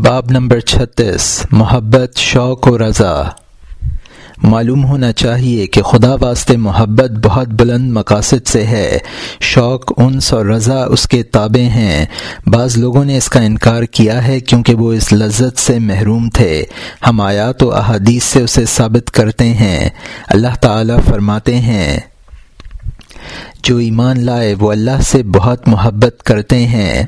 باب نمبر چھتیس، محبت، شوق و رضا۔ معلوم ہونا چاہیے کہ خدا واسطے محبت بہت بلند مقاصد سے ہے۔ شوق، انس اور رضا اس کے تابع ہیں۔ بعض لوگوں نے اس کا انکار کیا ہے کیونکہ وہ اس لذت سے محروم تھے۔ ہم آیات و احادیث سے اسے ثابت کرتے ہیں۔ اللہ تعالی فرماتے ہیں، جو ایمان لائے وہ اللہ سے بہت محبت کرتے ہیں۔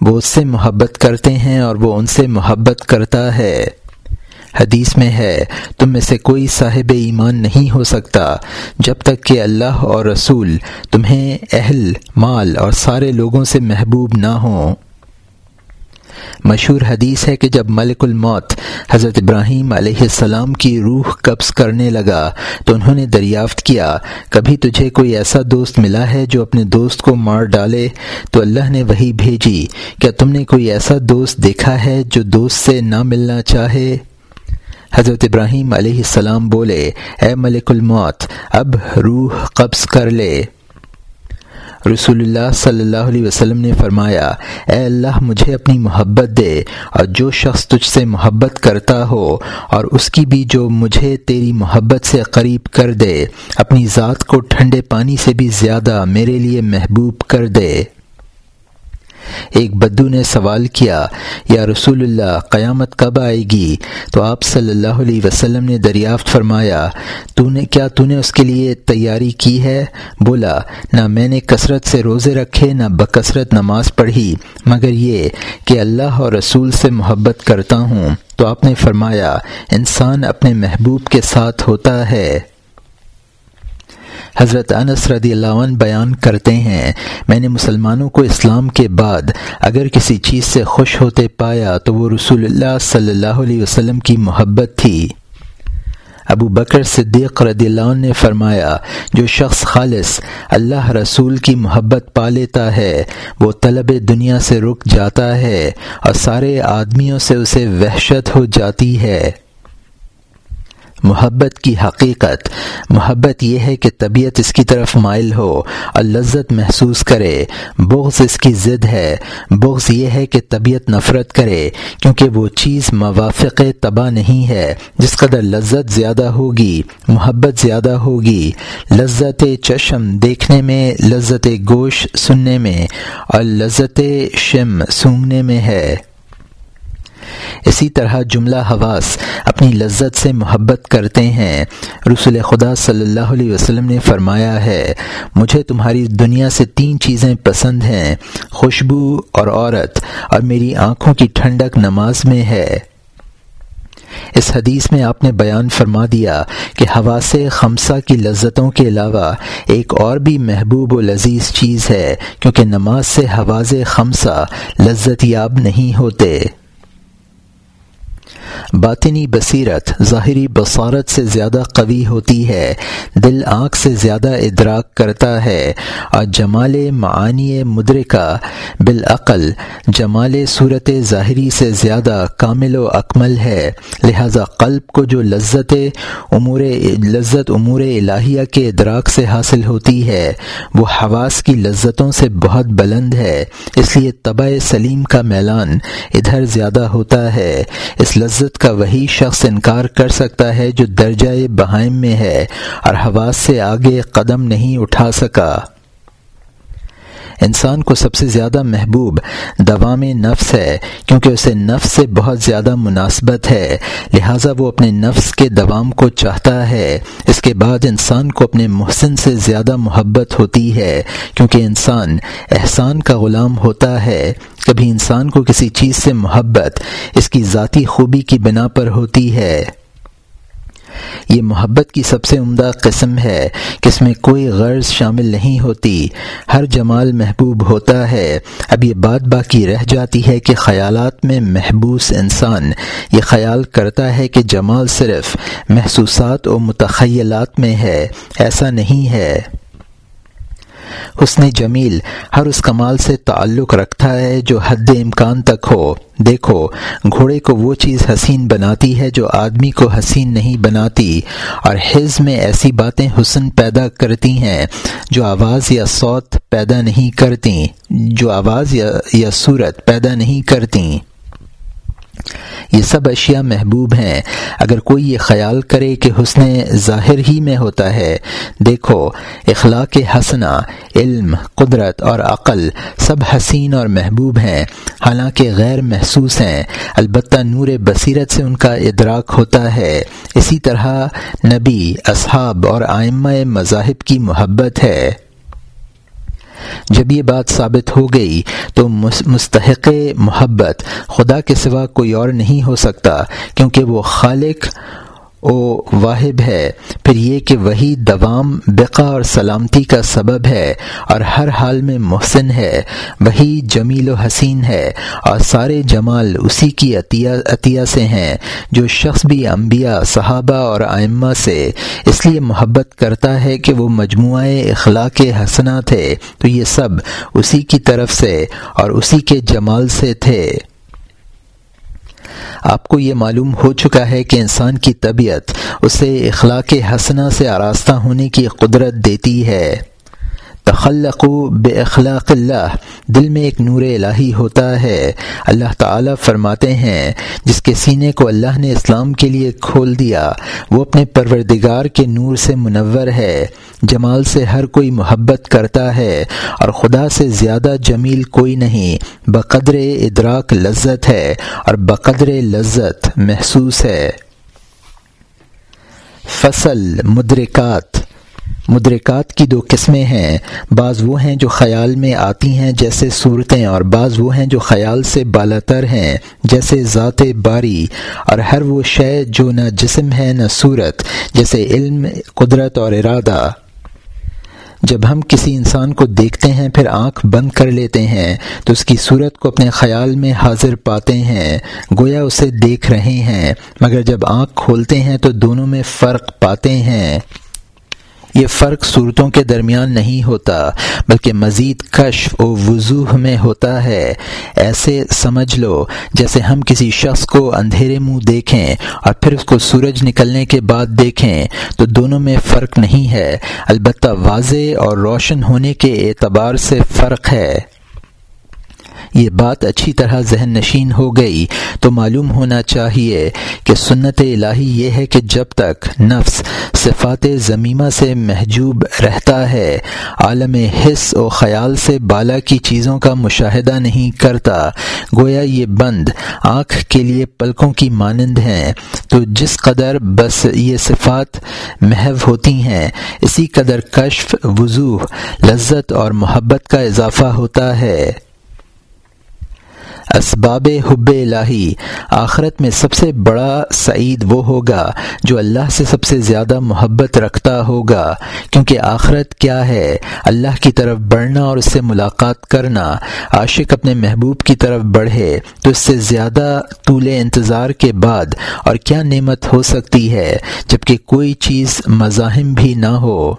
وہ اس سے محبت کرتے ہیں اور وہ ان سے محبت کرتا ہے۔ حدیث میں ہے، تم میں سے کوئی صاحب ایمان نہیں ہو سکتا جب تک کہ اللہ اور رسول تمہیں اہل، مال اور سارے لوگوں سے محبوب نہ ہوں۔ مشہور حدیث ہے کہ جب ملک الموت حضرت ابراہیم علیہ السلام کی روح قبض کرنے لگا تو انہوں نے دریافت کیا، کبھی تجھے کوئی ایسا دوست ملا ہے جو اپنے دوست کو مار ڈالے؟ تو اللہ نے وہی بھیجی، کیا تم نے کوئی ایسا دوست دیکھا ہے جو دوست سے نہ ملنا چاہے؟ حضرت ابراہیم علیہ السلام بولے، اے ملک الموت، اب روح قبض کر لے. رسول اللہ صلی اللہ علیہ وسلم نے فرمایا، اے اللہ مجھے اپنی محبت دے اور جو شخص تجھ سے محبت کرتا ہو اور اس کی بھی جو مجھے تیری محبت سے قریب کر دے، اپنی ذات کو ٹھنڈے پانی سے بھی زیادہ میرے لیے محبوب کر دے۔ ایک بدو نے سوال کیا، یا رسول اللہ، قیامت کب آئے گی؟ تو آپ صلی اللہ علیہ وسلم نے دریافت فرمایا، تو نے، کیا تو نے اس کے لیے تیاری کی ہے؟ بولا، نہ میں نے کثرت سے روزے رکھے، نہ بکثرت نماز پڑھی، مگر یہ کہ اللہ اور رسول سے محبت کرتا ہوں۔ تو آپ نے فرمایا، انسان اپنے محبوب کے ساتھ ہوتا ہے۔ حضرت انس رضی اللہ عنہ بیان کرتے ہیں، میں نے مسلمانوں کو اسلام کے بعد اگر کسی چیز سے خوش ہوتے پایا تو وہ رسول اللہ صلی اللہ علیہ وسلم کی محبت تھی۔ ابو بکر صدیق رضی اللہ عنہ نے فرمایا، جو شخص خالص اللہ رسول کی محبت پا لیتا ہے، وہ طلب دنیا سے رک جاتا ہے اور سارے آدمیوں سے اسے وحشت ہو جاتی ہے۔ محبت کی حقیقت۔ محبت یہ ہے کہ طبیعت اس کی طرف مائل ہو، اور لذت محسوس کرے۔ بغض اس کی ضد ہے۔ بغض یہ ہے کہ طبیعت نفرت کرے، کیونکہ وہ چیز موافق تباہ نہیں ہے۔ جس قدر لذت زیادہ ہوگی، محبت زیادہ ہوگی۔ لذت چشم دیکھنے میں، لذت گوشت سننے میں، اور لذت شم سونگنے میں ہے۔ اسی طرح جملہ حواس اپنی لذت سے محبت کرتے ہیں۔ رسول خدا صلی اللہ علیہ وسلم نے فرمایا ہے، مجھے تمہاری دنیا سے تین چیزیں پسند ہیں، خوشبو اور عورت، اور میری آنکھوں کی ٹھنڈک نماز میں ہے۔ اس حدیث میں آپ نے بیان فرما دیا کہ ہوا سے خمسہ کی لذتوں کے علاوہ ایک اور بھی محبوب و لذیذ چیز ہے، کیونکہ نماز سے حواز خمسہ لذت یاب نہیں ہوتے۔ باطنی بصیرت ظاہری بصارت سے زیادہ قوی ہوتی ہے، دل آنکھ سے زیادہ ادراک کرتا ہے۔ اور جمال معانی مدرکہ، بالعقل جمال صورت ظاہری سے زیادہ کامل و اکمل ہے۔ لہذا قلب کو جو لذت امور لذت امور الہیہ کے ادراک سے حاصل ہوتی ہے، وہ حواس کی لذتوں سے بہت بلند ہے۔ اس لیے طبع سلیم کا میلان ادھر زیادہ ہوتا ہے۔ اس لذت کا وہی شخص انکار کر سکتا ہے جو درجۂ بہائم میں ہے اور حواس سے آگے قدم نہیں اٹھا سکا۔ انسان کو سب سے زیادہ محبوب دوام نفس ہے، کیونکہ اسے نفس سے بہت زیادہ مناسبت ہے۔ لہٰذا وہ اپنے نفس کے دوام کو چاہتا ہے۔ اس کے بعد انسان کو اپنے محسن سے زیادہ محبت ہوتی ہے، کیونکہ انسان احسان کا غلام ہوتا ہے۔ کبھی انسان کو کسی چیز سے محبت، اس کی ذاتی خوبی کی بنا پر ہوتی ہے۔ یہ محبت کی سب سے عمدہ قسم ہے کہ اس میں کوئی غرض شامل نہیں ہوتی۔ ہر جمال محبوب ہوتا ہے۔ اب یہ بات باقی رہ جاتی ہے کہ خیالات میں محبوس انسان یہ خیال کرتا ہے کہ جمال صرف محسوسات و متخیلات میں ہے۔ ایسا نہیں ہے۔ حسن جمیل ہر اس کمال سے تعلق رکھتا ہے جو حد امکان تک ہو۔ دیکھو، گھوڑے کو وہ چیز حسین بناتی ہے جو آدمی کو حسین نہیں بناتی، اور حز میں ایسی باتیں حسن پیدا کرتی ہیں جو آواز یا صوت پیدا نہیں کرتی، جو آواز یا یا صورت پیدا نہیں کرتی۔ یہ سب اشیاء محبوب ہیں۔ اگر کوئی یہ خیال کرے کہ حسن ظاہر ہی میں ہوتا ہے، دیکھو، اخلاق حسنا علم، قدرت اور عقل سب حسین اور محبوب ہیں، حالانکہ غیر محسوس ہیں۔ البتہ نور بصیرت سے ان کا ادراک ہوتا ہے۔ اسی طرح نبی، اصحاب اور آئمہ مذاہب کی محبت ہے۔ جب یہ بات ثابت ہو گئی تو مستحق محبت خدا کے سوا کوئی اور نہیں ہو سکتا، کیونکہ وہ خالق او واحب ہے۔ پھر یہ کہ وہی دوام بقا اور سلامتی کا سبب ہے اور ہر حال میں محسن ہے۔ وہی جمیل و حسین ہے اور سارے جمال اسی کی عطیہ عطیہ سے ہیں۔ جو شخص بھی انبیاء، صحابہ اور آئمہ سے اس لیے محبت کرتا ہے کہ وہ مجموعہ اخلاق حسنا تھے تو یہ سب اسی کی طرف سے اور اسی کے جمال سے تھے۔ آپ کو یہ معلوم ہو چکا ہے کہ انسان کی طبیعت اسے اخلاق حسنہ سے آراستہ ہونے کی قدرت دیتی ہے۔ تخلق بے اخلاق اللہ۔ دل میں ایک نور الہی ہوتا ہے۔ اللہ تعالیٰ فرماتے ہیں، جس کے سینے کو اللہ نے اسلام کے لیے کھول دیا، وہ اپنے پروردگار کے نور سے منور ہے۔ جمال سے ہر کوئی محبت کرتا ہے، اور خدا سے زیادہ جمیل کوئی نہیں۔ بقدر ادراک لذت ہے، اور بقدر لذت محسوس ہے۔ فصل مدرکات۔ مدرکات کی دو قسمیں ہیں۔ بعض وہ ہیں جو خیال میں آتی ہیں جیسے صورتیں اور بعض وہ ہیں جو خیال سے بالا تر ہیں جیسے ذات باری۔ اور ہر وہ شے جو نہ جسم ہے نہ صورت، جیسے علم، قدرت اور ارادہ۔ جب ہم کسی انسان کو دیکھتے ہیں، پھر آنکھ بند کر لیتے ہیں، تو اس کی صورت کو اپنے خیال میں حاضر پاتے ہیں، گویا اسے دیکھ رہے ہیں۔ مگر جب آنکھ کھولتے ہیں، تو دونوں میں فرق پاتے ہیں۔ یہ فرق صورتوں کے درمیان نہیں ہوتا، بلکہ مزید کشف و وضوح میں ہوتا ہے۔ ایسے سمجھ لو، جیسے ہم کسی شخص کو اندھیرے منہ دیکھیں اور پھر اس کو سورج نکلنے کے بعد دیکھیں، تو دونوں میں فرق نہیں ہے۔ البتہ واضح اور روشن ہونے کے اعتبار سے فرق ہے۔ یہ بات اچھی طرح ذہن نشین ہو گئی تو معلوم ہونا چاہیے کہ سنت الہی یہ ہے کہ جب تک نفس صفات ضمیمہ سے محجوب رہتا ہے، عالم حص و خیال سے بالا کی چیزوں کا مشاہدہ نہیں کرتا۔ گویا یہ بند آنکھ کے لیے پلکوں کی مانند ہیں۔ تو جس قدر بس یہ صفات محو ہوتی ہیں، اسی قدر کشف، وضوح، لذت اور محبت کا اضافہ ہوتا ہے۔ اسباب حب الہی، آخرت میں سب سے بڑا سعید وہ ہوگا جو اللہ سے سب سے زیادہ محبت رکھتا ہوگا، کیونکہ آخرت کیا ہے؟ اللہ کی طرف بڑھنا اور اس سے ملاقات کرنا۔ عاشق اپنے محبوب کی طرف بڑھے تو اس سے زیادہ طول انتظار کے بعد اور کیا نعمت ہو سکتی ہے، جبکہ کوئی چیز مزاحم بھی نہ ہو۔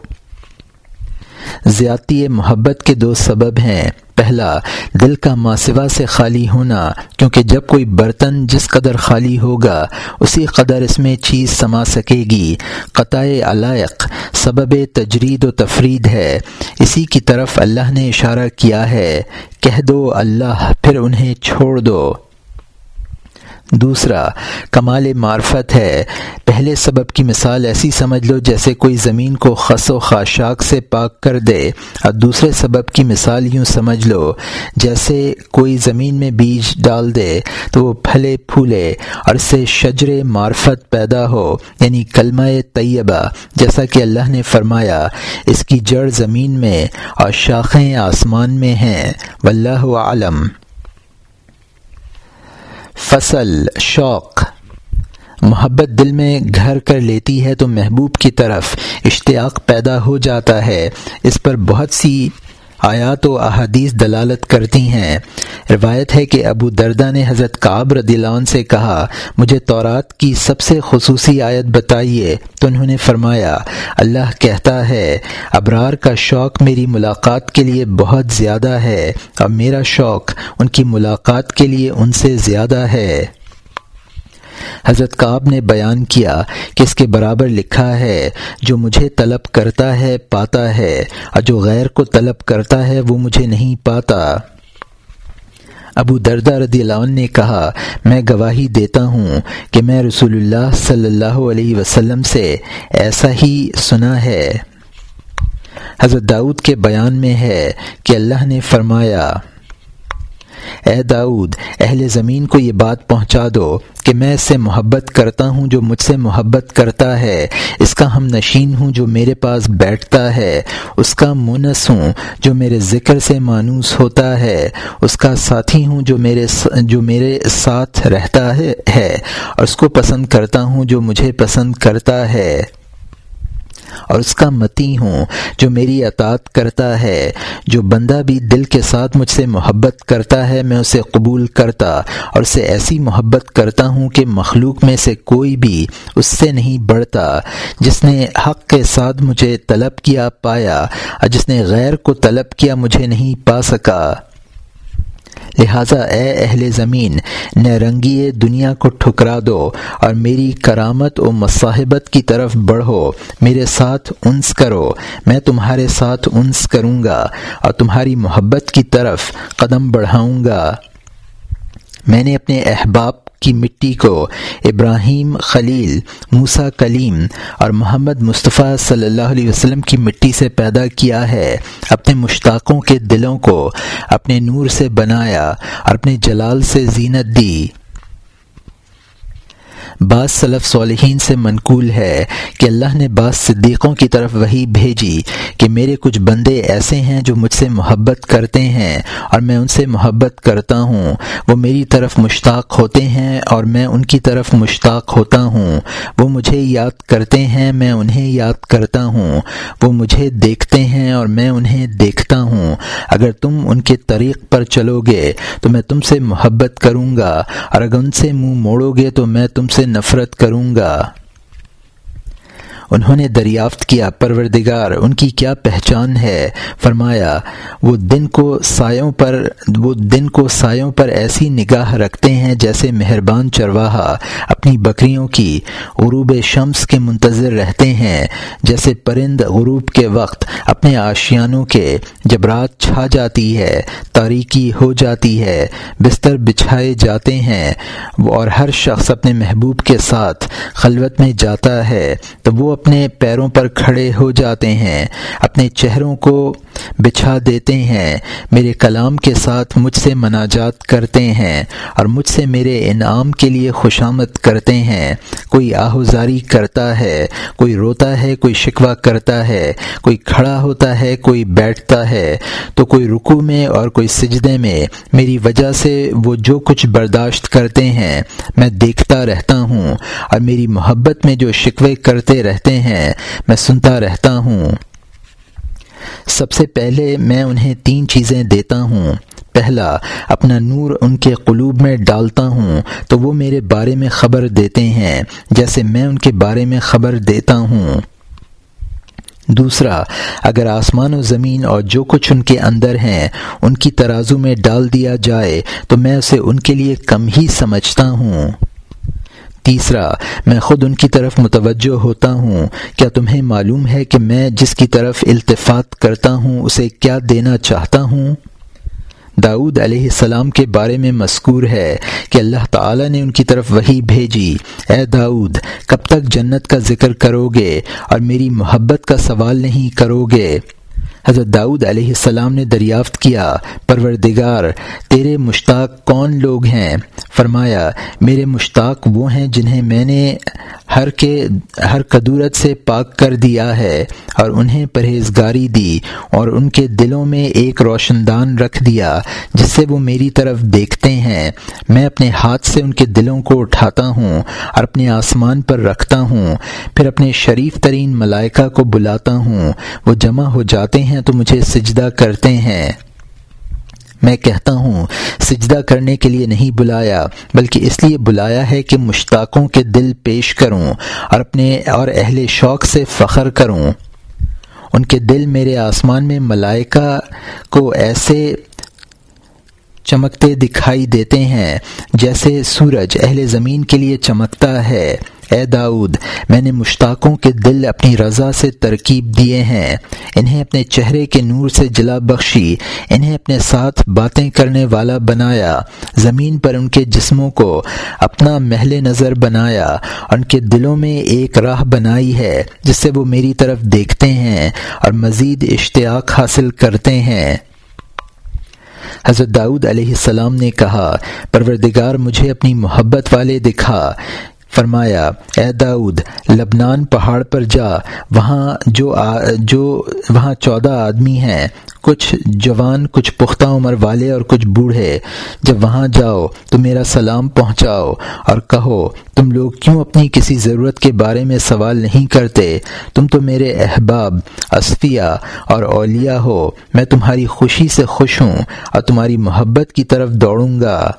زیادتی محبت کے دو سبب ہیں۔ پہلا، دل کا ماسوا سے خالی ہونا، کیونکہ جب کوئی برتن جس قدر خالی ہوگا، اسی قدر اس میں چیز سما سکے گی۔ قطع علائق، سبب تجرید و تفرید ہے۔ اسی کی طرف اللہ نے اشارہ کیا ہے، کہہ دو اللہ، پھر انہیں چھوڑ دو۔ دوسرا، کمال معرفت ہے۔ پہلے سبب کی مثال ایسی سمجھ لو جیسے کوئی زمین کو خس و خاشاک سے پاک کر دے۔ اور دوسرے سبب کی مثال یوں سمجھ لو، جیسے کوئی زمین میں بیج ڈال دے تو وہ پھلے پھولے اور اس سے شجر معرفت پیدا ہو یعنی کلمہ طیبہ، جیسا کہ اللہ نے فرمایا، اس کی جڑ زمین میں اور شاخیں آسمان میں ہیں۔ واللہ عالم فصل، شوق۔ محبت دل میں گھر کر لیتی ہے تو محبوب کی طرف اشتیاق پیدا ہو جاتا ہے۔ اس پر بہت سی آیات و احادیث دلالت کرتی ہیں۔ روایت ہے کہ ابو دردہ نے حضرت کعب رضی اللہ عنہ سے کہا، مجھے تورات کی سب سے خصوصی آیت بتائیے۔ تو انہوں نے فرمایا، اللہ کہتا ہے، ابرار کا شوق میری ملاقات کے لیے بہت زیادہ ہے اور میرا شوق ان کی ملاقات کے لیے ان سے زیادہ ہے۔ حضرت کعب نے بیان کیا کہ اس کے برابر لکھا ہے، جو مجھے طلب کرتا ہے پاتا ہے، اور جو غیر کو طلب کرتا ہے وہ مجھے نہیں پاتا۔ ابو دردہ رضی اللہ عنہ نے کہا، میں گواہی دیتا ہوں کہ میں رسول اللہ صلی اللہ علیہ وسلم سے ایسا ہی سنا ہے۔ حضرت داؤد کے بیان میں ہے کہ اللہ نے فرمایا اے داؤد، اہل زمین کو یہ بات پہنچا دو کہ میں اس سے محبت کرتا ہوں جو مجھ سے محبت کرتا ہے۔ اس کا ہم نشین ہوں جو میرے پاس بیٹھتا ہے۔ اس کا مونس ہوں جو میرے ذکر سے مانوس ہوتا ہے۔ اس کا ساتھی ہوں جو میرے جو میرے ساتھ رہتا ہے۔ اور اس کو پسند کرتا ہوں جو مجھے پسند کرتا ہے۔ اور اس کا متی ہوں جو میری اطاعت کرتا ہے، جو بندہ بھی دل کے ساتھ مجھ سے محبت کرتا ہے، میں اسے قبول کرتا اور اسے ایسی محبت کرتا ہوں کہ مخلوق میں سے کوئی بھی اس سے نہیں بڑھتا۔ جس نے حق کے ساتھ مجھے طلب کیا پایا، اور جس نے غیر کو طلب کیا مجھے نہیں پا سکا۔ لہٰذا اے اہل زمین رنگی دنیا کو ٹھکرا دو اور میری کرامت و مصاحبت کی طرف بڑھو، میرے ساتھ انس کرو، میں تمہارے ساتھ انس کروں گا اور تمہاری محبت کی طرف قدم بڑھاؤں گا۔ میں نے اپنے احباب کی مٹی کو ابراہیم خلیل موسا کلیم اور محمد مصطفیٰ صلی اللہ علیہ وسلم کی مٹی سے پیدا کیا ہے، اپنے مشتاقوں کے دلوں کو، اپنے نور سے بنایا اور اپنے جلال سے زینت دی۔ بعض صلف صالحین سے منقول ہے کہ اللہ نے بعض صدیقوں کی طرف وہی بھیجی کہ میرے کچھ بندے ایسے ہیں جو مجھ سے محبت کرتے ہیں اور میں ان سے محبت کرتا ہوں۔ وہ میری طرف مشتاق ہوتے ہیں اور میں ان کی طرف مشتاق ہوتا ہوں۔ وہ مجھے یاد کرتے ہیں، میں انہیں یاد کرتا ہوں۔ وہ مجھے دیکھتے ہیں اور میں انہیں دیکھتا ہوں۔ اگر تم ان کے طریق پر چلو گے تو میں تم سے محبت کروں گا اور اگر ان سے منہ موڑو گے تو میں تم سے نفرت کروں گا۔ انہوں نے دریافت کیا، پروردگار، ان کی کیا پہچان ہے؟ فرمایا، وہ دن کو سایوں پر، وہ دن کو سایوں پر ایسی نگاہ رکھتے ہیں جیسے مہربان چرواہا اپنی بکریوں کی۔ غروب شمس کے منتظر رہتے ہیں، جیسے پرند غروب کے وقت اپنے آشیانوں کے۔ جب رات چھا جاتی ہے، تاریکی ہو جاتی ہے، بستر بچھائے جاتے ہیں، اور ہر شخص اپنے محبوب کے ساتھ خلوت میں جاتا ہے، تو وہ اپنے پیروں پر کھڑے ہو جاتے ہیں اپنے چہروں کو بچھا دیتے ہیں۔ میرے کلام کے ساتھ مجھ سے مناجات کرتے ہیں اور مجھ سے میرے انعام کے لیے خوشامد کرتے ہیں۔ کوئی آہوزاری کرتا ہے، کوئی روتا ہے، کوئی شکوہ کرتا ہے، کوئی کھڑا ہوتا ہے، کوئی بیٹھتا ہے۔ تو کوئی رکو میں اور کوئی سجدے میں، میری وجہ سے وہ جو کچھ برداشت کرتے ہیں، میں دیکھتا رہتا ہوں۔ اور میری محبت میں جو شکوے کرتے رہتے ہیں، میں سنتا رہتا ہوں۔ سب سے پہلے میں انہیں تین چیزیں دیتا ہوں۔ پہلا، اپنا نور ان کے قلوب میں ڈالتا ہوں، تو وہ میرے بارے میں خبر دیتے ہیں، جیسے میں ان کے بارے میں خبر دیتا ہوں۔ دوسرا، اگر آسمان و زمین اور جو کچھ ان کے اندر ہیں، ان کی ترازو میں ڈال دیا جائے، تو میں اسے ان کے لیے کم ہی سمجھتا ہوں۔ تیسرا، میں خود ان کی طرف متوجہ ہوتا ہوں۔ کیا تمہیں معلوم ہے کہ میں جس کی طرف التفات کرتا ہوں، اسے کیا دینا چاہتا ہوں؟ داود علیہ السلام کے بارے میں مذکور ہے کہ اللہ تعالی نے ان کی طرف وہی بھیجی۔ اے داود کب تک جنت کا ذکر کرو گے اور میری محبت کا سوال نہیں کرو گے؟ حضرت داؤد علیہ السلام نے دریافت کیا، پروردگار، تیرے مشتاق کون لوگ ہیں؟ فرمایا، میرے مشتاق وہ ہیں جنہیں میں نے ہر کے ہر قدورت سے پاک کر دیا ہے اور انہیں پرہیزگاری دی اور ان کے دلوں میں ایک روشن دان رکھ دیا جس سے وہ میری طرف دیکھتے ہیں۔ میں اپنے ہاتھ سے ان کے دلوں کو اٹھاتا ہوں اور اپنے آسمان پر رکھتا ہوں۔ پھر اپنے شریف ترین ملائکہ کو بلاتا ہوں۔ وہ جمع ہو جاتے ہیں تو مجھے سجدہ کرتے ہیں۔ میں کہتا ہوں، سجدہ کرنے کے لیے نہیں بلایا، بلکہ اس لیے بلایا ہے کہ مشتاقوں کے دل پیش کروں اور اپنے اور اہل شوق سے فخر کروں۔ ان کے دل میرے آسمان میں ملائکہ کو ایسے چمکتے دکھائی دیتے ہیں جیسے سورج اہل زمین کے لیے چمکتا ہے۔ اے داؤد، میں نے مشتاقوں کے دل اپنی رضا سے ترکیب دیے ہیں۔ انہیں اپنے چہرے کے نور سے جلا بخشی، انہیں اپنے ساتھ باتیں کرنے والا بنایا، زمین پر ان کے جسموں کو اپنا محل نظر بنایا اور ان کے دلوں میں ایک راہ بنائی ہے، جس سے وہ میری طرف دیکھتے ہیں اور مزید اشتیاق حاصل کرتے ہیں۔ حضرت داؤد علیہ السلام نے کہا، پروردگار مجھے اپنی محبت والے دکھا۔ فرمایا، اے داؤد، لبنان پہاڑ پر جا، وہاں جو آ، جو وہاں چودہ آدمی ہیں، کچھ جوان، کچھ پختہ عمر والے اور کچھ بوڑھے، جب وہاں جاؤ تو میرا سلام پہنچاؤ اور کہو، تم لوگ کیوں اپنی کسی ضرورت کے بارے میں سوال نہیں کرتے؟ تم تو میرے احباب اسفیہ اور اولیاء ہو، میں تمہاری خوشی سے خوش ہوں اور تمہاری محبت کی طرف دوڑوں گا۔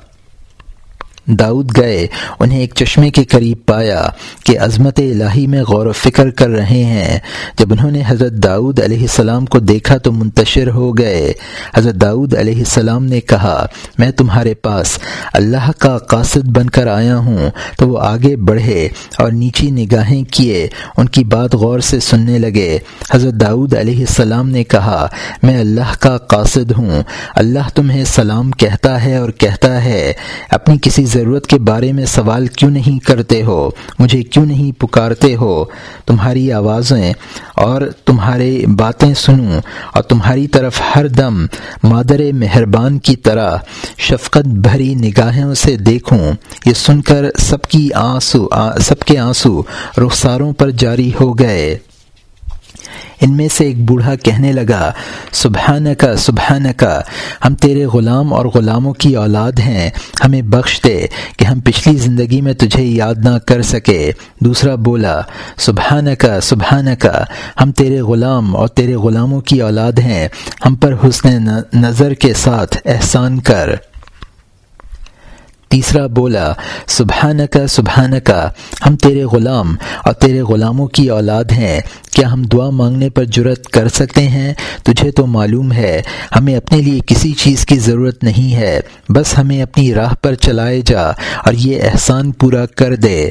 داؤد گئے، انہیں ایک چشمے کے قریب پایا کہ عظمت الہی میں غور و فکر کر رہے ہیں۔ جب انہوں نے حضرت داؤد علیہ السلام کو دیکھا تو منتشر ہو گئے۔ حضرت داؤد علیہ السلام نے کہا، میں تمہارے پاس اللہ کا قاصد بن کر آیا ہوں۔ تو وہ آگے بڑھے اور نیچی نگاہیں کیے۔ ان کی بات غور سے سننے لگے۔ حضرت داؤد علیہ السلام نے کہا، میں اللہ کا قاصد ہوں۔ اللہ تمہیں سلام کہتا ہے اور کہتا ہے۔ اپنی کسی ضرورت کے بارے میں سوال کیوں نہیں کرتے ہو؟ مجھے کیوں نہیں پکارتے ہو؟ تمہاری آوازیں اور تمہارے باتیں سنوں اور تمہاری طرف ہر دم مادر مہربان کی طرح شفقت بھری نگاہوں سے دیکھوں۔ یہ سن کر سب کی آنسو سب کے آنسو رخساروں پر جاری ہو گئے۔ ان میں سے ایک بوڑھا کہنے لگا سبحان کا سبحان کا ہم تیرے غلام اور غلاموں کی اولاد ہیں، ہمیں بخش دے کہ ہم پچھلی زندگی میں تجھے یاد نہ کر سکے. دوسرا بولا سبحان کا سبحان کا ہم تیرے غلام اور تیرے غلاموں کی اولاد ہیں، ہم پر حسن نظر کے ساتھ احسان کر. تیسرا بولا سبحانہ کا سبحانہ کا ہم تیرے غلام اور تیرے غلاموں کی اولاد ہیں، کیا ہم دعا مانگنے پر جرت کر سکتے ہیں؟ تجھے تو معلوم ہے، ہمیں اپنے لیے کسی چیز کی ضرورت نہیں ہے، بس ہمیں اپنی راہ پر چلائے جا اور یہ احسان پورا کر دے۔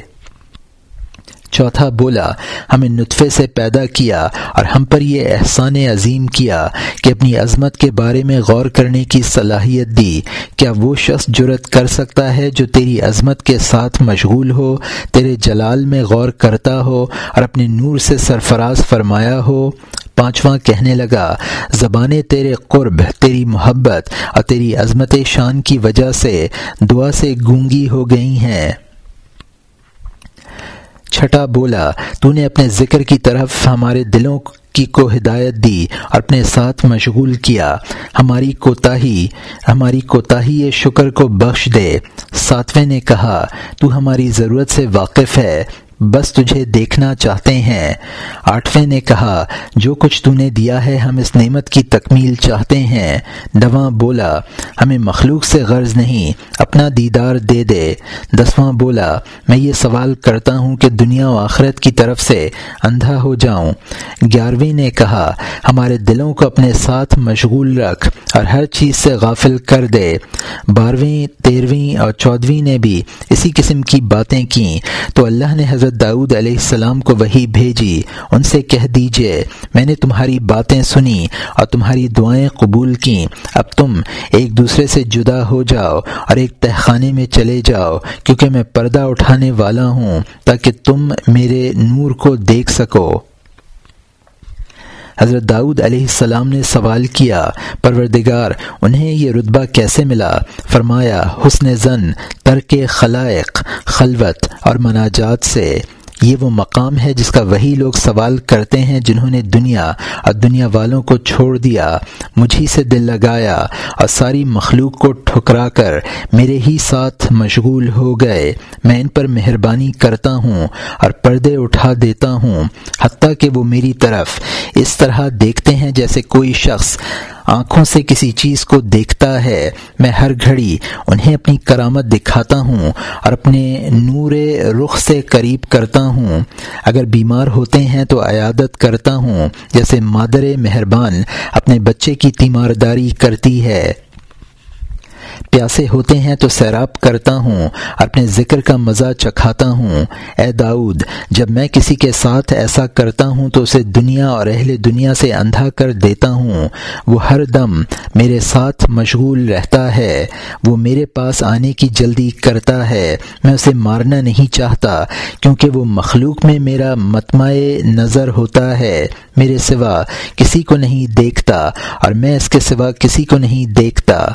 چوتھا بولا، ہمیں نطفے سے پیدا کیا اور ہم پر یہ احسان عظیم کیا کہ اپنی عظمت کے بارے میں غور کرنے کی صلاحیت دی۔ کیا وہ شخص جرت کر سکتا ہے جو تیری عظمت کے ساتھ مشغول ہو، تیرے جلال میں غور کرتا ہو اور اپنے نور سے سرفراز فرمایا ہو؟ پانچواں کہنے لگا، زبانیں تیرے قرب، تیری محبت اور تیری عظمت شان کی وجہ سے دعا سے گونگی ہو گئی ہیں۔ چھٹا بولا تو نے اپنے ذکر کی طرف ہمارے دلوں کی کو ہدایت دی اور اپنے ساتھ مشغول کیا۔ ہماری کوتاہی ہماری کوتاہی شکر کو بخش دے۔ ساتویں نے کہا، تو ہماری ضرورت سے واقف ہے۔ بس تجھے دیکھنا چاہتے ہیں۔ آٹھویں نے کہا، جو کچھ تو نے دیا ہے، ہم اس نعمت کی تکمیل چاہتے ہیں۔ نواں بولا، ہمیں مخلوق سے غرض نہیں، اپنا دیدار دے دے۔ دسواں بولا، میں یہ سوال کرتا ہوں کہ دنیا و آخرت کی طرف سے اندھا ہو جاؤں۔ گیارہویں نے کہا، ہمارے دلوں کو اپنے ساتھ مشغول رکھ اور ہر چیز سے غافل کر دے۔ بارہویں، تیرہویں اور چودھویں نے بھی اسی قسم کی باتیں کیں۔ تو اللہ نے حضرت داؤد علیہ السلام کو وہی بھیجی، ان سے کہہ دیجیے، میں نے تمہاری باتیں سنی اور تمہاری دعائیں قبول کیں اب تم ایک دوسرے سے جدا ہو جاؤ اور ایک تہخانے میں چلے جاؤ، کیونکہ میں پردہ اٹھانے والا ہوں، تاکہ تم میرے نور کو دیکھ سکو۔ حضرت داؤد علیہ السلام نے سوال کیا، پروردگار، انہیں یہ رتبہ کیسے ملا؟ فرمایا، حسن زن، ترک خلائق، خلوت اور مناجات سے۔ یہ وہ مقام ہے جس کا وہی لوگ سوال کرتے ہیں جنہوں نے دنیا اور دنیا والوں کو چھوڑ دیا مجھی سے دل لگایا اور ساری مخلوق کو ٹھکرا کر میرے ہی ساتھ مشغول ہو گئے۔ میں ان پر مہربانی کرتا ہوں اور پردے اٹھا دیتا ہوں، حتیٰ کہ وہ میری طرف اس طرح دیکھتے ہیں جیسے کوئی شخص آنکھوں سے کسی چیز کو دیکھتا ہے۔ میں ہر گھڑی انہیں اپنی کرامت دکھاتا ہوں اور اپنے نور رخ سے قریب کرتا ہوں۔ اگر بیمار ہوتے ہیں تو عیادت کرتا ہوں۔ جیسے مادر مہربان اپنے بچے کی تیمارداری کرتی ہے۔ پیاسے ہوتے ہیں تو سیراب کرتا ہوں، اپنے ذکر کا مزہ چکھاتا ہوں۔ اے داؤد، جب میں کسی کے ساتھ ایسا کرتا ہوں تو اسے دنیا اور اہل دنیا سے اندھا کر دیتا ہوں۔ وہ ہر دم میرے ساتھ مشغول رہتا ہے، وہ میرے پاس آنے کی جلدی کرتا ہے۔ میں اسے مارنا نہیں چاہتا، کیونکہ وہ مخلوق میں میرا متمع نظر ہوتا ہے۔ میرے سوا کسی کو نہیں دیکھتا، اور میں اس کے سوا کسی کو نہیں دیکھتا۔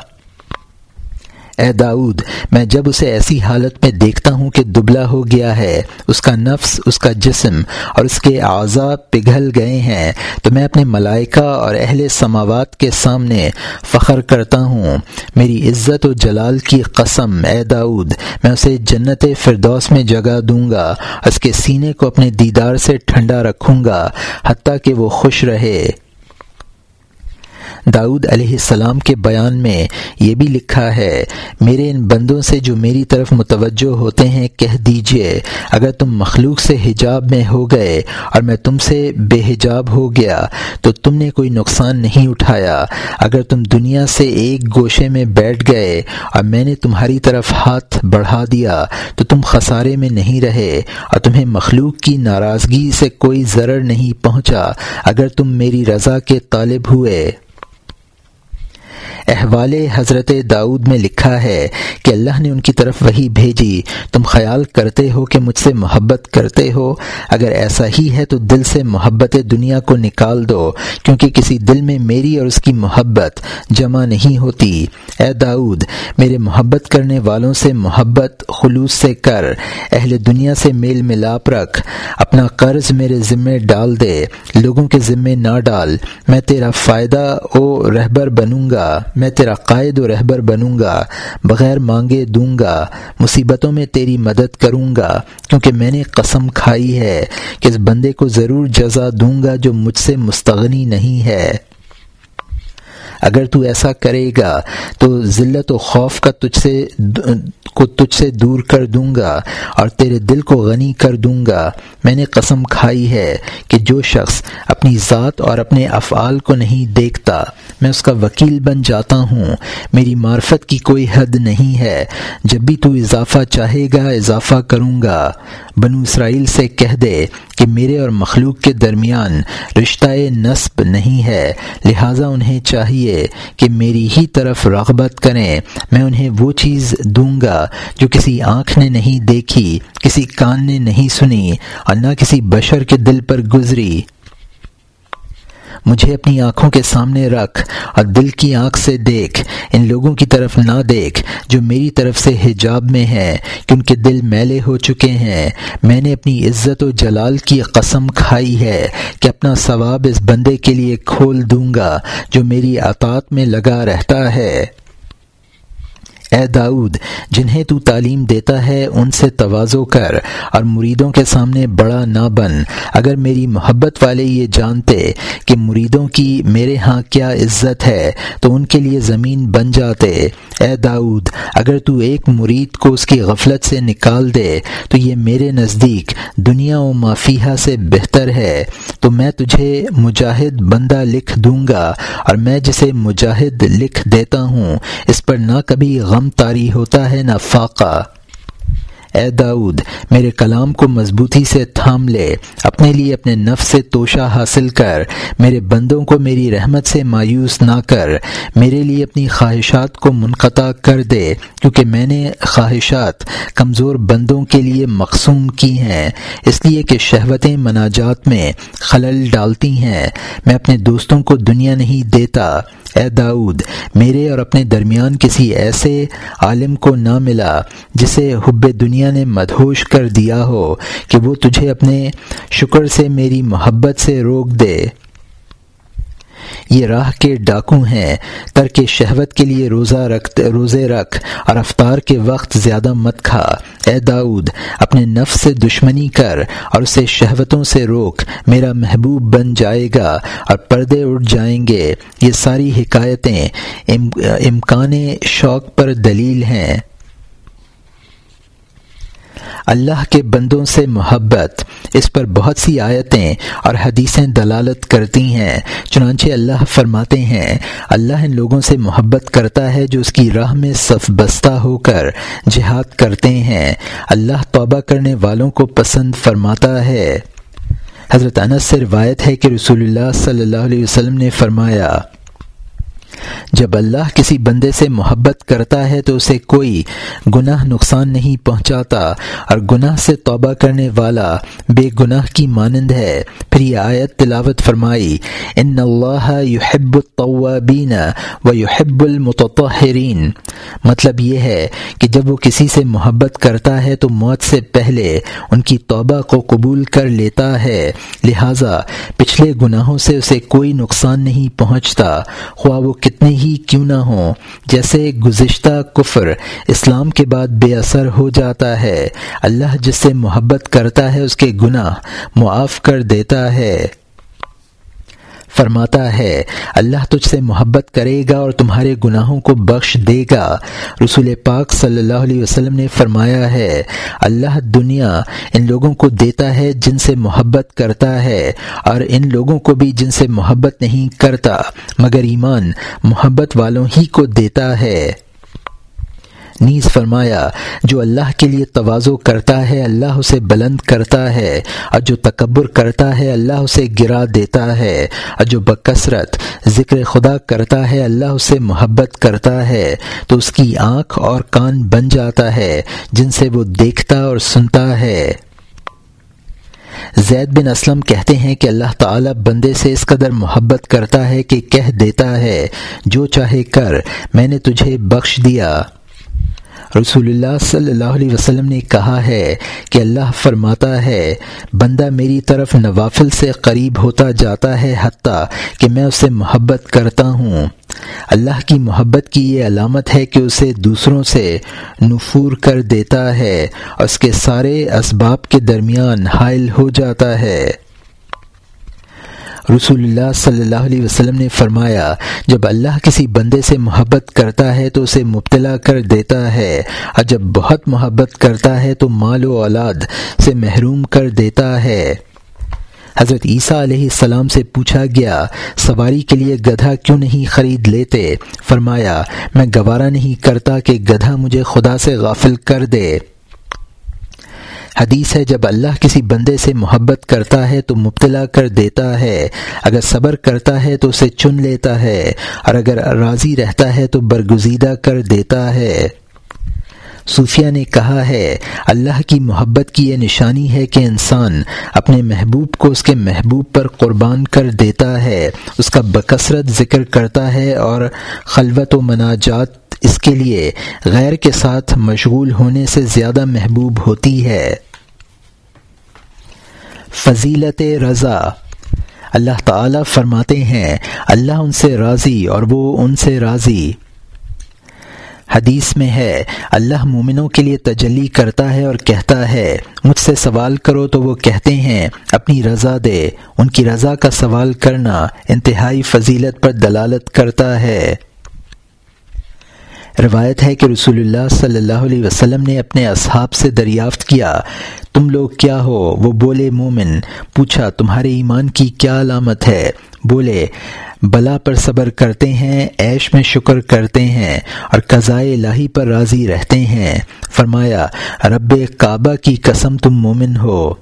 اے داؤد، میں جب اسے ایسی حالت میں دیکھتا ہوں کہ دبلا ہو گیا ہے، اس کا نفس، اس کا جسم اور اس کے اعضاء پگھل گئے ہیں، تو میں اپنے ملائکہ اور اہل سماوات کے سامنے فخر کرتا ہوں۔ میری عزت و جلال کی قسم، اے داؤد، میں اسے جنت فردوس میں جگہ دوں گا، اس کے سینے کو اپنے دیدار سے ٹھنڈا رکھوں گا، حتیٰ کہ وہ خوش رہے۔ داؤد علیہ السلام کے بیان میں یہ بھی لکھا ہے، میرے ان بندوں سے جو میری طرف متوجہ ہوتے ہیں، کہہ دیجیے، اگر تم مخلوق سے حجاب میں ہو گئے اور میں تم سے بے حجاب ہو گیا، تو تم نے کوئی نقصان نہیں اٹھایا۔ اگر تم دنیا سے ایک گوشے میں بیٹھ گئے اور میں نے تمہاری طرف ہاتھ بڑھا دیا، تو تم خسارے میں نہیں رہے اور تمہیں مخلوق کی ناراضگی سے کوئی ضرر نہیں پہنچا۔ اگر تم میری رضا کے طالب ہوئے احوال حضرت داؤد میں لکھا ہے کہ اللہ نے ان کی طرف وہی بھیجی۔ تم خیال کرتے ہو کہ مجھ سے محبت کرتے ہو۔ اگر ایسا ہی ہے تو دل سے محبت دنیا کو نکال دو، کیونکہ کسی دل میں میری اور اس کی محبت جمع نہیں ہوتی۔ اے داؤد، میرے محبت کرنے والوں سے محبت خلوص سے کر، اہل دنیا سے میل ملاپ رکھ۔ اپنا قرض میرے ذمے ڈال دے، لوگوں کے ذمے نہ ڈال۔ میں تیرا فائدہ او رہبر بنوں گا۔ میں تیرا قائد و رہبر بنوں گا بغیر مانگے دوں گا مصیبتوں میں تیری مدد کروں گا کیونکہ میں نے قسم کھائی ہے کہ اس بندے کو ضرور جزا دوں گا جو مجھ سے مستغنی نہیں ہے۔ اگر تو ایسا کرے گا تو ذلت و خوف کا تجھ سے کو تجھ سے دور کر دوں گا اور تیرے دل کو غنی کر دوں گا۔ میں نے قسم کھائی ہے کہ جو شخص اپنی ذات اور اپنے افعال کو نہیں دیکھتا، میں اس کا وکیل بن جاتا ہوں۔ میری معرفت کی کوئی حد نہیں ہے۔ جب بھی تو اضافہ چاہے گا، اضافہ کروں گا۔ بنو اسرائیل سے کہہ دے کہ میرے اور مخلوق کے درمیان رشتہ نصب نہیں ہے۔ لہٰذا انہیں چاہیے کہ میری ہی طرف رغبت کریں۔ میں انہیں وہ چیز دوں گا جو کسی آنکھ نے نہیں دیکھی، کسی کان نے نہیں سنی اور نہ کسی بشر کے دل پر گزری۔ مجھے اپنی آنکھوں کے سامنے رکھ اور دل کی آنکھ سے دیکھ، ان لوگوں کی طرف نہ دیکھ جو میری طرف سے حجاب میں ہیں کہ ان کے دل میلے ہو چکے ہیں۔ میں نے اپنی عزت و جلال کی قسم کھائی ہے کہ اپنا ثواب اس بندے کے لیے کھول دوں گا جو میری اطاعت میں لگا رہتا ہے۔ اے داؤد، جنہیں تو تعلیم دیتا ہے، ان سے توازو کر اور مریدوں کے سامنے بڑا نہ بن۔ اگر میری محبت والے یہ جانتے کہ مریدوں کی میرے ہاں کیا عزت ہے، تو ان کے لیے زمین بن جاتے۔ اے داؤد، اگر تو ایک مرید کو اس کی غفلت سے نکال دے، تو یہ میرے نزدیک دنیا و مافیہ سے بہتر ہے۔ تو میں تجھے مجاہد بندہ لکھ دوں گا اور میں جسے مجاہد لکھ دیتا ہوں، اس پر نہ کبھی غم غم تاری ہوتا ہے نہ فاقہ اے داود میرے کلام کو مضبوطی سے تھام لے، اپنے لیے اپنے نفس سے توشہ حاصل کر، میرے بندوں کو میری رحمت سے مایوس نہ کر، میرے لیے اپنی خواہشات کو منقطع کر دے، کیونکہ میں نے خواہشات کمزور بندوں کے لیے مقصوم کی ہیں، اس لیے کہ شہوتیں مناجات میں خلل ڈالتی ہیں، میں اپنے دوستوں کو دنیا نہیں دیتا۔ اے داود میرے اور اپنے درمیان کسی ایسے عالم کو نہ ملا، جسے حب دنیا نے مدہوش کر دیا ہو کہ وہ تجھے اپنے شکر سے میری محبت سے روک دے۔ یہ راہ کے ڈاکو ہیں۔ ترک شہوت کے لیے روزہ رکھ، روزے رکھ۔ اور افطار کے وقت زیادہ مت کھا۔ اے داود اپنے نفس سے دشمنی کر اور اسے شہوتوں سے روک۔ میرا محبوب بن جائے گا اور پردے اٹھ جائیں گے۔ یہ ساری حکایتیں امکان شوق پر دلیل ہیں۔ اللہ کے بندوں سے محبت، اس پر بہت سی آیتیں اور حدیثیں دلالت کرتی ہیں۔ چنانچہ اللہ فرماتے ہیں، اللہ ان لوگوں سے محبت کرتا ہے جو اس کی راہ میں صف بستہ ہو کر جہاد کرتے ہیں۔ اللہ توبہ کرنے والوں کو پسند فرماتا ہے۔ حضرت انس سے روایت ہے کہ رسول اللہ صلی اللہ علیہ وسلم نے فرمایا جب اللہ کسی بندے سے محبت کرتا ہے تو اسے کوئی گناہ نقصان نہیں پہنچاتا اور گناہ سے توبہ کرنے والا بے گناہ کی مانند ہے۔ پھر یہ آیت تلاوت فرمائی، ان اللہ یحب الطوابین و یحب المتطہرین مطلب یہ ہے کہ جب وہ کسی سے محبت کرتا ہے تو موت سے پہلے ان کی توبہ کو قبول کر لیتا ہے۔ لہٰذا پچھلے گناہوں سے اسے کوئی نقصان نہیں پہنچتا۔ خواہ وہ کتنے ہی کیوں نہ ہوں، جیسے گزشتہ کفر اسلام کے بعد بے اثر ہو جاتا ہے۔ اللہ جس سے محبت کرتا ہے، اس کے گناہ معاف کر دیتا ہے۔ فرماتا ہے، اللہ تجھ سے محبت کرے گا اور تمہارے گناہوں کو بخش دے گا۔ رسول پاک صلی اللہ علیہ وسلم نے فرمایا ہے، اللہ دنیا ان لوگوں کو دیتا ہے جن سے محبت کرتا ہے اور ان لوگوں کو بھی جن سے محبت نہیں کرتا، مگر ایمان محبت والوں ہی کو دیتا ہے۔ نیز فرمایا، جو اللہ کے لیے توازو کرتا ہے، اللہ اسے بلند کرتا ہے، اور جو تکبر کرتا ہے، اللہ اسے گرا دیتا ہے، اور جو بکثرت ذکر خدا کرتا ہے، اللہ اسے محبت کرتا ہے، تو اس کی آنکھ اور کان بن جاتا ہے، جن سے وہ دیکھتا اور سنتا ہے۔ زید بن اسلم کہتے ہیں کہ اللہ تعالی بندے سے اس قدر محبت کرتا ہے کہ کہہ دیتا ہے، جو چاہے کر، میں نے تجھے بخش دیا۔ رسول اللہ صلی اللہ علیہ وسلم نے کہا ہے کہ اللہ فرماتا ہے، بندہ میری طرف نوافل سے قریب ہوتا جاتا ہے حتیٰ کہ میں اسے محبت کرتا ہوں۔ اللہ کی محبت کی یہ علامت ہے کہ اسے دوسروں سے نفور کر دیتا ہے اور اس کے سارے اسباب کے درمیان حائل ہو جاتا ہے۔ رسول اللہ صلی اللہ علیہ وسلم نے فرمایا، جب اللہ کسی بندے سے محبت کرتا ہے تو اسے مبتلا کر دیتا ہے، اور جب بہت محبت کرتا ہے تو مال و اولاد سے محروم کر دیتا ہے۔ حضرت عیسیٰ علیہ السلام سے پوچھا گیا، سواری کے لیے گدھا کیوں نہیں خرید لیتے؟ فرمایا، میں گوارا نہیں کرتا کہ گدھا مجھے خدا سے غافل کر دے۔ حدیث ہے، جب اللہ کسی بندے سے محبت کرتا ہے تو مبتلا کر دیتا ہے۔ اگر صبر کرتا ہے تو اسے چن لیتا ہے، اور اگر راضی رہتا ہے تو برگزیدہ کر دیتا ہے۔ صوفیہ نے کہا ہے، اللہ کی محبت کی یہ نشانی ہے کہ انسان اپنے محبوب کو اس کے محبوب پر قربان کر دیتا ہے۔ اس کا بکثرت ذکر کرتا ہے اور خلوت و مناجات اس کے لیے غیر کے ساتھ مشغول ہونے سے زیادہ محبوب ہوتی ہے۔ فضیلت رضا۔ اللہ تعالی فرماتے ہیں، اللہ ان سے راضی اور وہ ان سے راضی۔ حدیث میں ہے، اللہ مومنوں کے لیے تجلی کرتا ہے اور کہتا ہے، مجھ سے سوال کرو تو وہ کہتے ہیں، اپنی رضا دے۔ ان کی رضا کا سوال کرنا انتہائی فضیلت پر دلالت کرتا ہے۔ روایت ہے کہ رسول اللہ صلی اللہ علیہ وسلم نے اپنے اصحاب سے دریافت کیا، تم لوگ کیا ہو؟ وہ بولے، مومن، پوچھا، تمہارے ایمان کی کیا علامت ہے؟ بولے، بلا پر صبر کرتے ہیں، عیش میں شکر کرتے ہیں اور قضائے الہی پر راضی رہتے ہیں۔ فرمایا، رب کعبہ کی قسم تم مومن ہو۔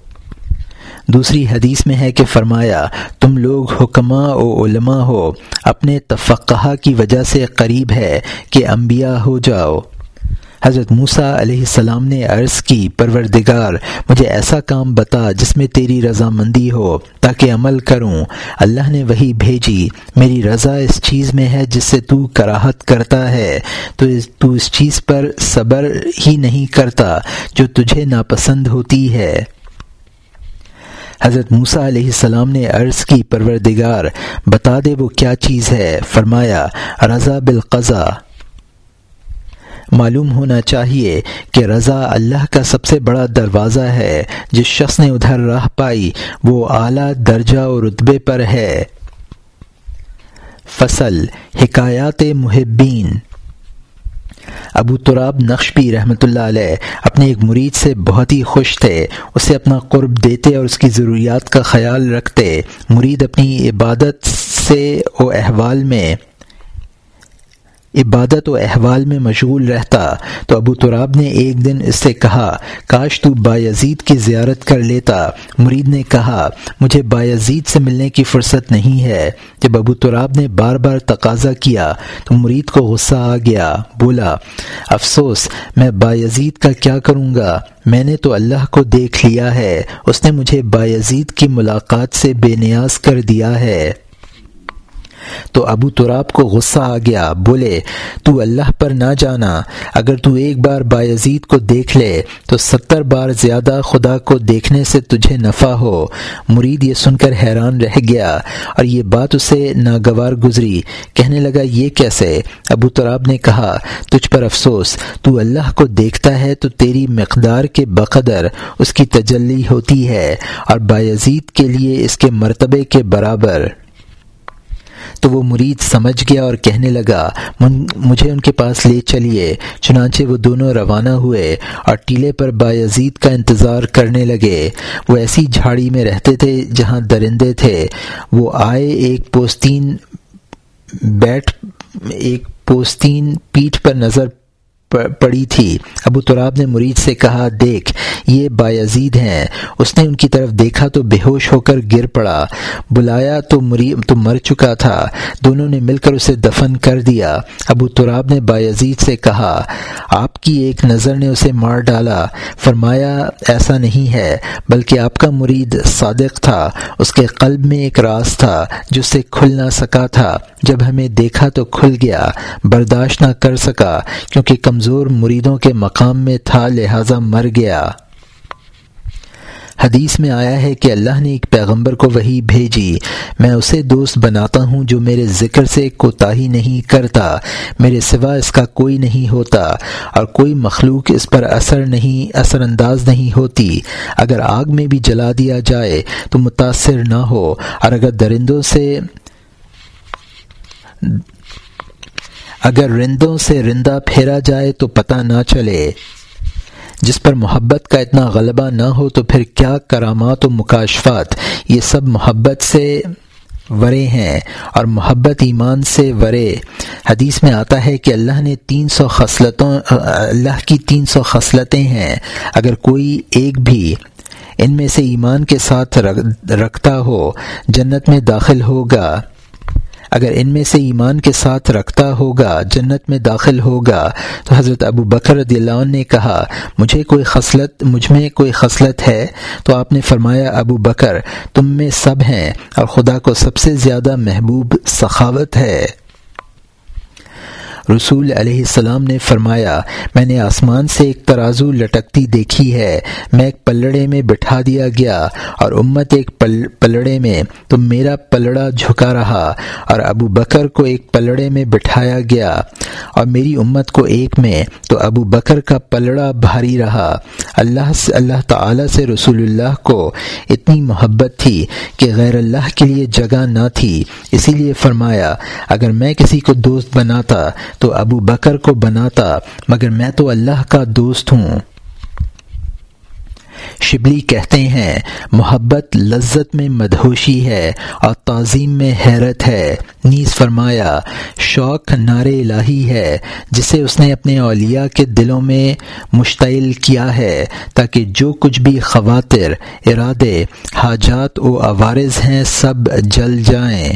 دوسری حدیث میں ہے کہ فرمایا، تم لوگ حکمہ و علماء ہو، اپنے تفقہ کی وجہ سے قریب ہے کہ انبیاء ہو جاؤ۔ حضرت موسیٰ علیہ السلام نے عرض کی، پروردگار، مجھے ایسا کام بتا جس میں تیری رضامندی ہو، تاکہ عمل کروں۔ اللہ نے وہی بھیجی، میری رضا اس چیز میں ہے جس سے تو کراہت کرتا ہے۔ تو تو اس چیز پر صبر ہی نہیں کرتا، جو تجھے ناپسند ہوتی ہے۔ حضرت موسیٰ علیہ السلام نے عرض کی، پروردگار، بتا دے وہ کیا چیز ہے؟ فرمایا، رضا بالقضا معلوم ہونا چاہیے کہ رضا اللہ کا سب سے بڑا دروازہ ہے، جس شخص نے ادھر راہ پائی، وہ اعلیٰ درجہ و رتبے پر ہے۔ فصل، حکایات محبین۔ ابو تراب نقشبی رحمۃ اللہ علیہ اپنے ایک مرید سے بہت ہی خوش تھے، اسے اپنا قرب دیتے اور اس کی ضروریات کا خیال رکھتے۔ مرید اپنی عبادت سے و احوال میں عبادت و احوال میں مشغول رہتا تو ابو تراب نے ایک دن اس سے کہا، کاش تو بایزید کی زیارت کر لیتا۔ مرید نے کہا، مجھے بایزید سے ملنے کی فرصت نہیں ہے۔ جب ابو تراب نے بار بار تقاضا کیا تو مرید کو غصہ آ گیا۔ بولا، افسوس، میں بایزید کا کیا کروں گا؟ میں نے تو اللہ کو دیکھ لیا ہے، اس نے مجھے بایزید کی ملاقات سے بے نیاز کر دیا ہے۔ تو ابو تراب کو غصہ آ گیا، بولے، تو اللہ پر نہ جانا، اگر تو ایک بار بایزید کو دیکھ لے، تو ستر بار زیادہ خدا کو دیکھنے سے تجھے نفع ہو۔ مرید یہ سن کر حیران رہ گیا اور یہ بات اسے ناگوار گزری۔ کہنے لگا، یہ کیسے؟ ابو تراب نے کہا، تجھ پر افسوس، تو اللہ کو دیکھتا ہے تو تیری مقدار کے بقدر اس کی تجلی ہوتی ہے اور بایزید کے لیے اس کے مرتبے کے برابر۔ تو وہ مرید سمجھ گیا اور کہنے لگا مجھے ان کے پاس لے چلیے۔ چنانچہ وہ دونوں روانہ ہوئے اور ٹیلے پر بایزید کا انتظار کرنے لگے۔ وہ ایسی جھاڑی میں رہتے تھے جہاں درندے تھے۔ وہ آئے ایک پوستین بیٹھ ایک پوستین پیٹھ پر نظر پڑی تھی۔ ابو تراب نے مرید سے کہا، دیکھ، یہ بایزید ہیں۔ اس نے ان کی طرف دیکھا تو بے ہوش ہو کر گر پڑا۔ بلایا تو تو مر چکا تھا۔ دونوں نے مل کر اسے دفن کر دیا۔ ابو تراب نے بایزید سے کہا، آپ کی ایک نظر نے اسے مار ڈالا۔ فرمایا، ایسا نہیں ہے، بلکہ آپ کا مرید صادق تھا۔ اس کے قلب میں ایک راز تھا جس سے کھل نہ سکا تھا۔ جب ہمیں دیکھا تو کھل گیا۔ برداشت نہ کر سکا، کیونکہ کمزور مریدوں کے مقام میں تھا لہٰذا مر گیا۔ حدیث میں آیا ہے کہ اللہ نے ایک پیغمبر کو وہی بھیجی۔ میں اسے دوست بناتا ہوں جو میرے ذکر سے کوتاہی نہیں کرتا۔ میرے سوا اس کا کوئی نہیں ہوتا اور کوئی مخلوق اس پر اثر نہیں، اثر انداز نہیں ہوتی۔ اگر آگ میں بھی جلا دیا جائے تو متاثر نہ ہو اور اگر درندوں سے اگر رندوں سے رندہ پھیرا جائے تو پتہ نہ چلے۔ جس پر محبت کا اتنا غلبہ نہ ہو تو پھر کیا کرامات و مکاشفات؟ یہ سب محبت سے ورے ہیں اور محبت ایمان سے ورے۔ حدیث میں آتا ہے کہ اللہ نے تین سو خصلتوں، اللہ کی تین سو خصلتیں ہیں۔ اگر کوئی ایک بھی ان میں سے ایمان کے ساتھ رکھتا ہو، جنت میں داخل ہوگا۔ اگر ان میں سے ایمان کے ساتھ رکھتا ہوگا، جنت میں داخل ہوگا، تو حضرت ابو بکر رضی اللہ عنہ نے کہا، مجھے کوئی خصلت، مجھ میں کوئی خصلت ہے؟ تو آپ نے فرمایا، ابو بکر، تم میں سب ہیں اور خدا کو سب سے زیادہ محبوب سخاوت ہے۔ رسول علیہ السلام نے فرمایا، میں نے آسمان سے ایک ترازو لٹکتی دیکھی ہے، میں ایک پلڑے میں بٹھا دیا گیا اور امت ایک پل، پلڑے میں، تو میرا پلڑا جھکا رہا اور ابو بکر کو ایک پلڑے میں بٹھایا گیا اور میری امت کو ایک میں، تو ابو بکر کا پلڑا بھاری رہا۔ اللہ سے، اللہ تعالی سے رسول اللہ کو اتنی محبت تھی کہ غیر اللہ کے لیے جگہ نہ تھی۔ اسی لیے فرمایا، اگر میں کسی کو دوست بناتا تو ابو بکر کو بناتا، مگر میں تو اللہ کا دوست ہوں۔ شبلی کہتے ہیں، محبت لذت میں مدہوشی ہے اور تعظیم میں حیرت ہے۔ نیز فرمایا، شوق نار الہی ہے، جسے اس نے اپنے اولیاء کے دلوں میں مشتعل کیا ہے، تاکہ جو کچھ بھی خواتر، ارادے، حاجات و عوارض ہیں، سب جل جائیں۔